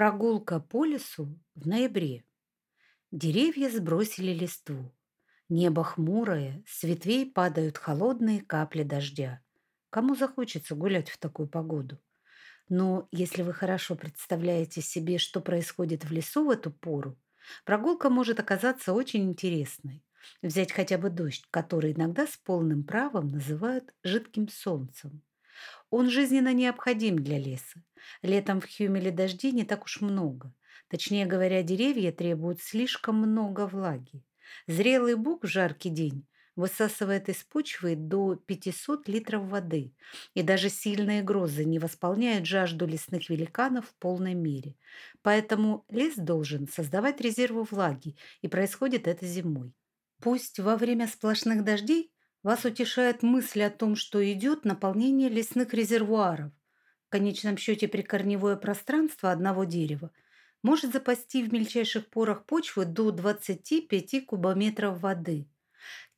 Прогулка по лесу в ноябре. Деревья сбросили листву. Небо хмурое, с ветвей падают холодные капли дождя. Кому захочется гулять в такую погоду? Но если вы хорошо представляете себе, что происходит в лесу в эту пору, прогулка может оказаться очень интересной. Взять хотя бы дождь, который иногда с полным правом называют жидким солнцем. Он жизненно необходим для леса. Летом в Хюмеле дождей не так уж много. Точнее говоря, деревья требуют слишком много влаги. Зрелый бук в жаркий день высасывает из почвы до 500 литров воды, и даже сильные грозы не восполняют жажду лесных великанов в полной мере. Поэтому лес должен создавать резервы влаги, и происходит это зимой. Пусть во время сплошных дождей вас утешает мысль о том, что идет наполнение лесных резервуаров. В конечном счете прикорневое пространство одного дерева может запасти в мельчайших порах почвы до 25 кубометров воды.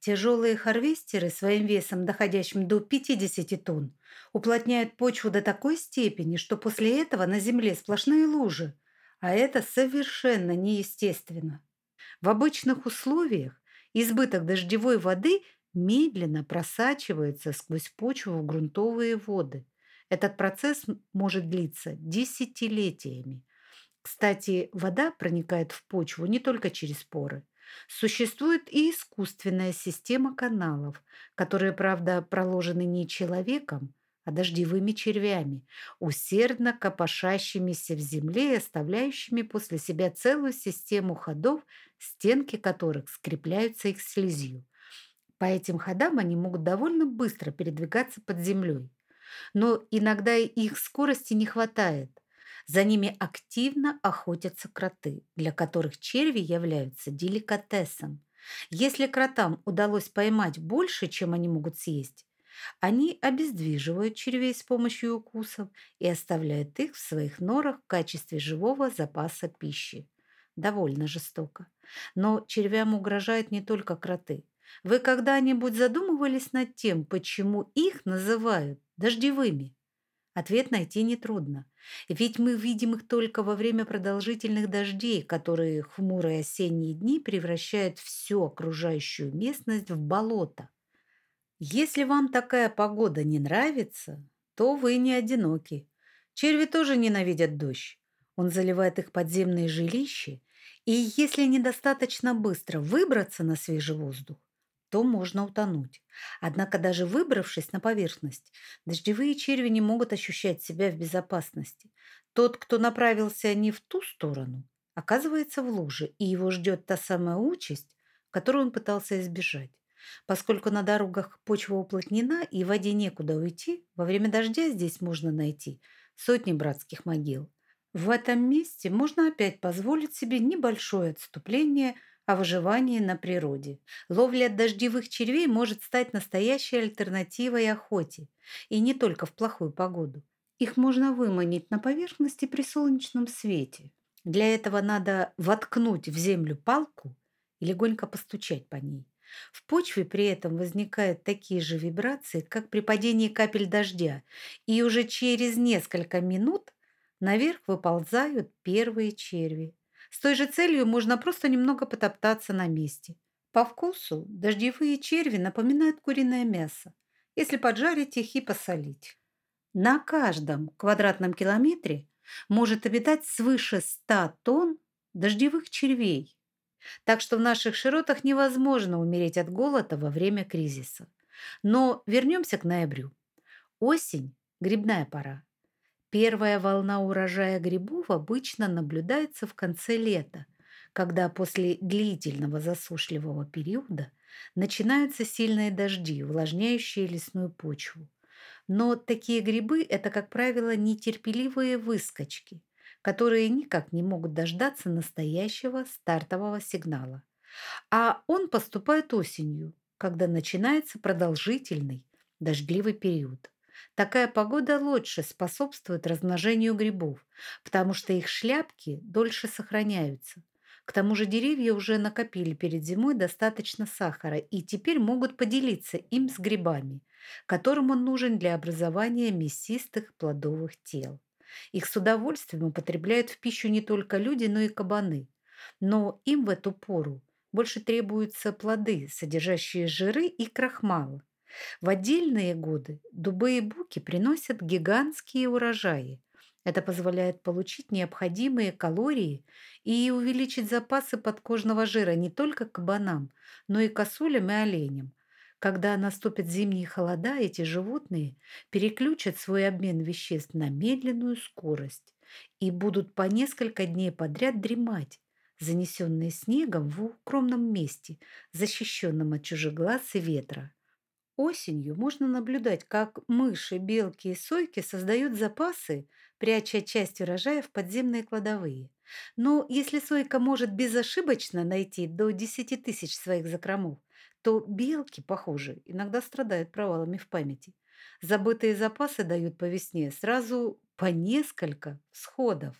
Тяжелые харвестеры своим весом, доходящим до 50 тонн, уплотняют почву до такой степени, что после этого на земле сплошные лужи, а это совершенно неестественно. В обычных условиях избыток дождевой воды – медленно просачивается сквозь почву в грунтовые воды. Этот процесс может длиться десятилетиями. Кстати, вода проникает в почву не только через поры. Существует и искусственная система каналов, которые, правда, проложены не человеком, а дождевыми червями, усердно копошащимися в земле и оставляющими после себя целую систему ходов, стенки которых скрепляются их слизью. По этим ходам они могут довольно быстро передвигаться под землей. Но иногда их скорости не хватает. За ними активно охотятся кроты, для которых черви являются деликатесом. Если кротам удалось поймать больше, чем они могут съесть, они обездвиживают червей с помощью укусов и оставляют их в своих норах в качестве живого запаса пищи. Довольно жестоко. Но червям угрожают не только кроты. Вы когда-нибудь задумывались над тем, почему их называют дождевыми? Ответ найти нетрудно. Ведь мы видим их только во время продолжительных дождей, которые хмурые осенние дни превращают всю окружающую местность в болото. Если вам такая погода не нравится, то вы не одиноки. Черви тоже ненавидят дождь. Он заливает их подземные жилища, и если недостаточно быстро выбраться на свежий воздух, то можно утонуть. Однако даже выбравшись на поверхность, дождевые черви не могут ощущать себя в безопасности. Тот, кто направился не в ту сторону, оказывается в луже, и его ждет та самая участь, которую он пытался избежать. Поскольку на дорогах почва уплотнена и воде некуда уйти, во время дождя здесь можно найти сотни братских могил. В этом месте можно опять позволить себе небольшое отступление – о выживании на природе. Ловля дождевых червей может стать настоящей альтернативой охоте, и не только в плохую погоду. Их можно выманить на поверхности при солнечном свете. Для этого надо воткнуть в землю палку и легонько постучать по ней. В почве при этом возникают такие же вибрации, как при падении капель дождя, и уже через несколько минут наверх выползают первые черви. С той же целью можно просто немного потоптаться на месте. По вкусу дождевые черви напоминают куриное мясо, если поджарить их и посолить. На каждом квадратном километре может обитать свыше 100 тонн дождевых червей. Так что в наших широтах невозможно умереть от голода во время кризиса. Но вернемся к ноябрю. Осень – грибная пора. Первая волна урожая грибов обычно наблюдается в конце лета, когда после длительного засушливого периода начинаются сильные дожди, увлажняющие лесную почву. Но такие грибы – это, как правило, нетерпеливые выскочки, которые никак не могут дождаться настоящего стартового сигнала. А он поступает осенью, когда начинается продолжительный дождливый период. Такая погода лучше способствует размножению грибов, потому что их шляпки дольше сохраняются. К тому же деревья уже накопили перед зимой достаточно сахара и теперь могут поделиться им с грибами, которым он нужен для образования мясистых плодовых тел. Их с удовольствием употребляют в пищу не только люди, но и кабаны. Но им в эту пору больше требуются плоды, содержащие жиры и крахмал. В отдельные годы дубы и буки приносят гигантские урожаи. Это позволяет получить необходимые калории и увеличить запасы подкожного жира не только кабанам, но и косулям и оленям. Когда наступят зимние холода, эти животные переключат свой обмен веществ на медленную скорость и будут по несколько дней подряд дремать, занесенные снегом в укромном месте, защищенном от чужих глаз и ветра. Осенью можно наблюдать, как мыши, белки и сойки создают запасы, пряча часть урожая в подземные кладовые. Но если сойка может безошибочно найти до десяти тысяч своих закромов, то белки, похоже, иногда страдают провалами в памяти. Забытые запасы дают по весне сразу по несколько всходов.